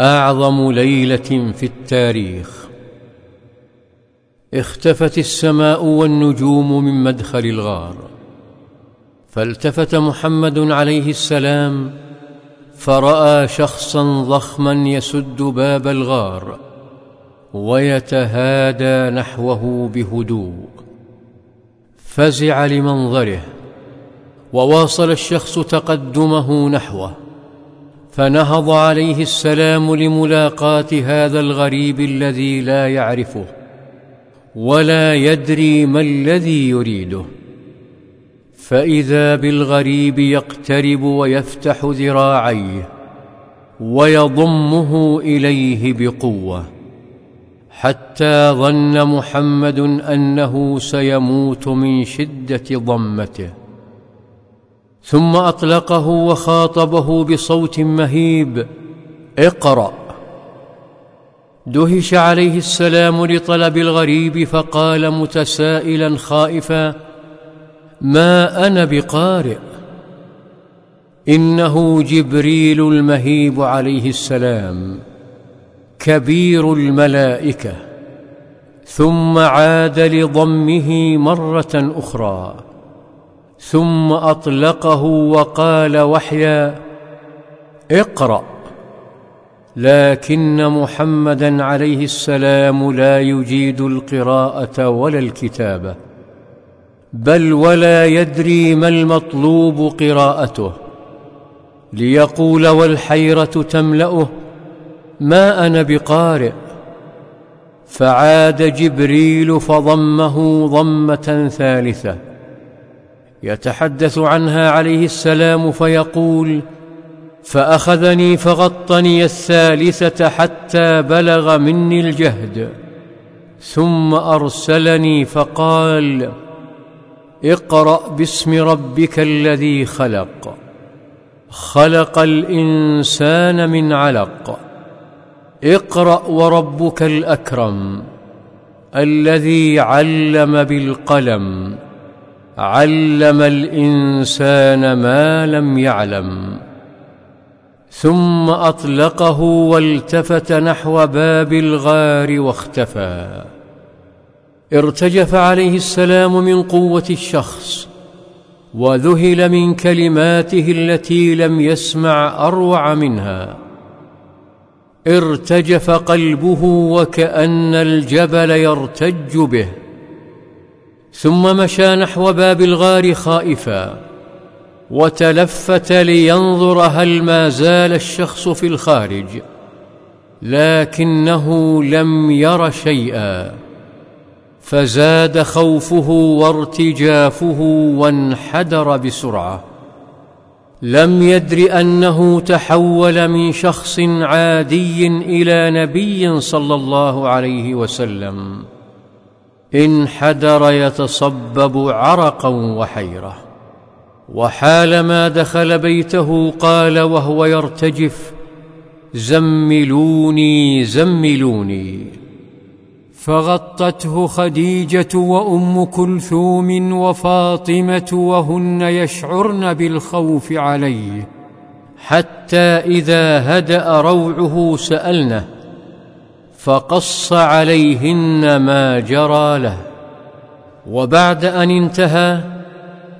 أعظم ليلة في التاريخ. اختفت السماء والنجوم من مدخل الغار. فالتفت محمد عليه السلام فرأى شخصا ضخما يسد باب الغار ويتهادى نحوه بهدوء. فزع لمنظره وواصل الشخص تقدمه نحوه. فنهض عليه السلام لملاقاه هذا الغريب الذي لا يعرفه ولا يدري ما الذي يريده. فإذا بالغريب يقترب ويفتح ذراعيه ويضمه إليه بقوة حتى ظن محمد أنه سيموت من شدة ضمته. ثم أطلقه وخاطبه بصوت مهيب اقرأ. دهش عليه السلام لطلب الغريب فقال متسائلا خائفا ما أنا بقارئ. إنه جبريل المهيب عليه السلام كبير الملائكة. ثم عاد لضمه مرة أخرى ثم أطلقه وقال وحيا اقرأ. لكن محمدا عليه السلام لا يجيد القراءة ولا الكتابة بل ولا يدري ما المطلوب قراءته. ليقول والحيرة تملأه ما أنا بقارئ. فعاد جبريل فضمه ضمة ثالثة. يتحدث عنها عليه السلام فيقول فأخذني فغطني الثالثة حتى بلغ مني الجهد ثم أرسلني فقال اقرأ باسم ربك الذي خلق خلق الإنسان من علق اقرأ وربك الأكرم الذي علم بالقلم. علم الإنسان ما لم يعلم ثم أطلقه والتفت نحو باب الغار واختفى. ارتجف عليه السلام من قوة الشخص وذهل من كلماته التي لم يسمع أروع منها. ارتجف قلبه وكأن الجبل يرتج به. ثم مشى نحو باب الغار خائفا وتلفت لينظر هل ما زال الشخص في الخارج لكنه لم ير شيئا فزاد خوفه وارتجافه وانحدر بسرعة. لم يدر أنه تحول من شخص عادي إلى نبي صلى الله عليه وسلم. انحدر يتصبب عرقا وحيرة وحالما دخل بيته قال وهو يرتجف زملوني زملوني. فغطته خديجة وأم كلثوم وفاطمة وهن يشعرن بالخوف عليه حتى إذا هدأ روعه سألنه فقص عليهن ما جرى له. وبعد أن انتهى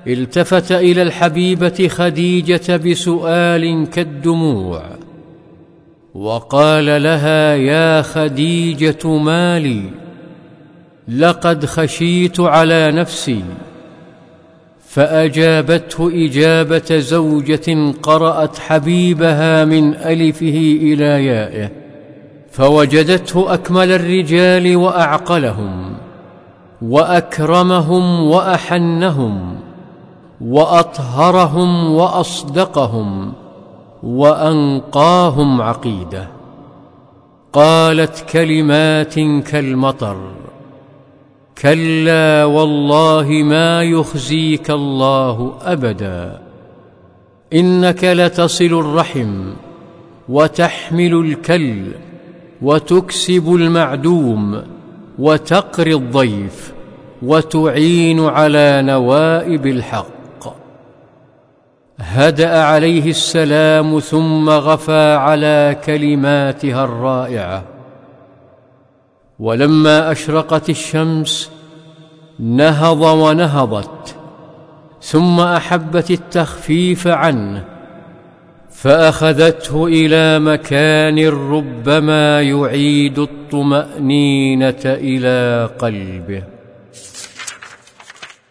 التفت إلى الحبيبة خديجة بسؤال كالدموع. وقال لها يا خديجة ما لي لقد خشيت على نفسي. فأجابته إجابة زوجة قرأت حبيبها من ألفه إلى يائه. فوجدته أكمل الرجال وأعقلهم وأكرمهم وأحنهم وأطهرهم وأصدقهم وأنقاهم عقيدة. قالت كلمات كالمطر كلا والله ما يخزيك الله أبدا إنك لتصل الرحم وتحمل الكل وتكسب المعدوم وتقري الضيف وتعين على نوائب الحق. هدأ عليه السلام ثم غفى على كلماتها الرائعة. ولما أشرقت الشمس نهض ونهضت ثم أحبت التخفيف عنه فأخذته إلى مكان ربما يعيد الطمأنينة إلى قلبه.